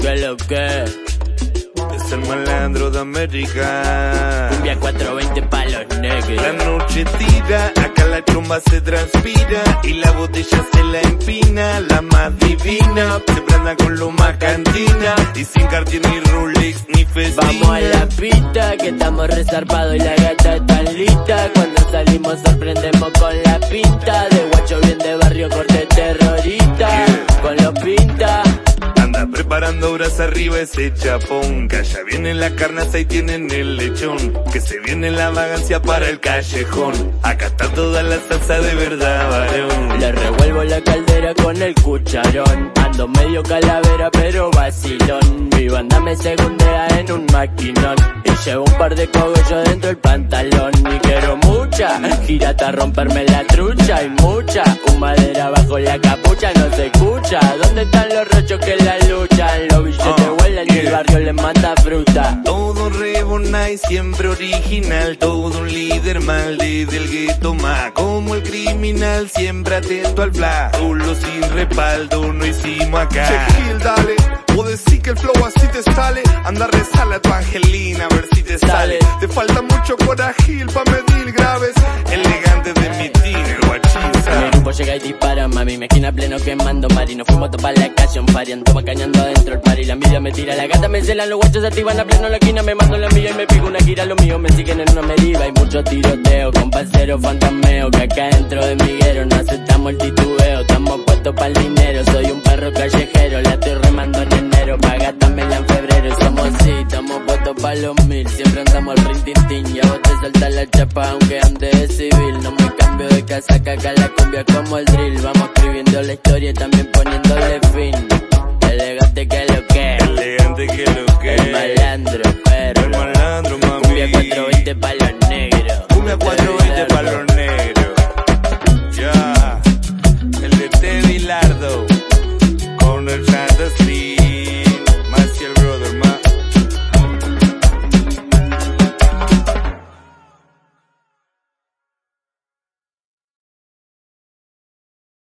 Es lo que es el malandro de América. Cumbia 420 palos negros. La noche tira, acá la chumba se transpira y la botella se la empina, la más divina. Se prenda con lo más cantina y sin Cartier ni Rolex ni festina. Vamos a la pista que estamos resarpados y la gata está lista. Cuando salimos sorprendemos con la pinta de Preparando horas arriba ese chapón. Que allá viene la carnaza y tienen el lechón. Que se viene la vagancia para el callejón. Acá está toda la salsa de verdad, varón. Le revuelvo la caldera con el cucharón. Ando medio calavera pero vacilón. Mi banda me segundea en un maquinón. Y llevo un par de cogollos dentro del pantalón. Y quiero mucha, girata romperme la trucha. Y mucha, un madera bajo la capucha no se escucha. ¿Dónde están los rochos que la Los billetes uh, vuelan y el barrio les manda fruta. Todo rebona y siempre original. Todo un líder mal desde el gueto más. Como el criminal siempre atento al fla. Solo sin respaldo no hicimos acá. Check dale. O decir que el flow así te sale. Anda a rezarle a tu Angelina a ver si te sale. Te falta mucho corajil pa' medir graves. Elegante de mi tigre, guachín. Grupo llega y dispara, mami. Me esquina pleno quemando mari. Nos fuimos a topar la un party. Ando cañando adentro el party. La envidia me tira, la gata me celan. Los guachos activan a pleno la esquina. Me mando la mía y me pico una gira. Lo mío me siguen en una medida. Hay mucho tiroteo con fantasmeo. Que acá dentro de Miguero no aceptamos el titubeo. Estamos puestos para el dinero. Soy un perro callejero. La estoy remando en enero. Pagátamela en febrero. Somos así, estamos puestos para los mil. Siempre andamos al rintintín. Ya vos te salta la chapa aunque ande de civil. No me cambio casa, acá la cumbia como el drill. Vamos escribiendo la historia y también poniéndole.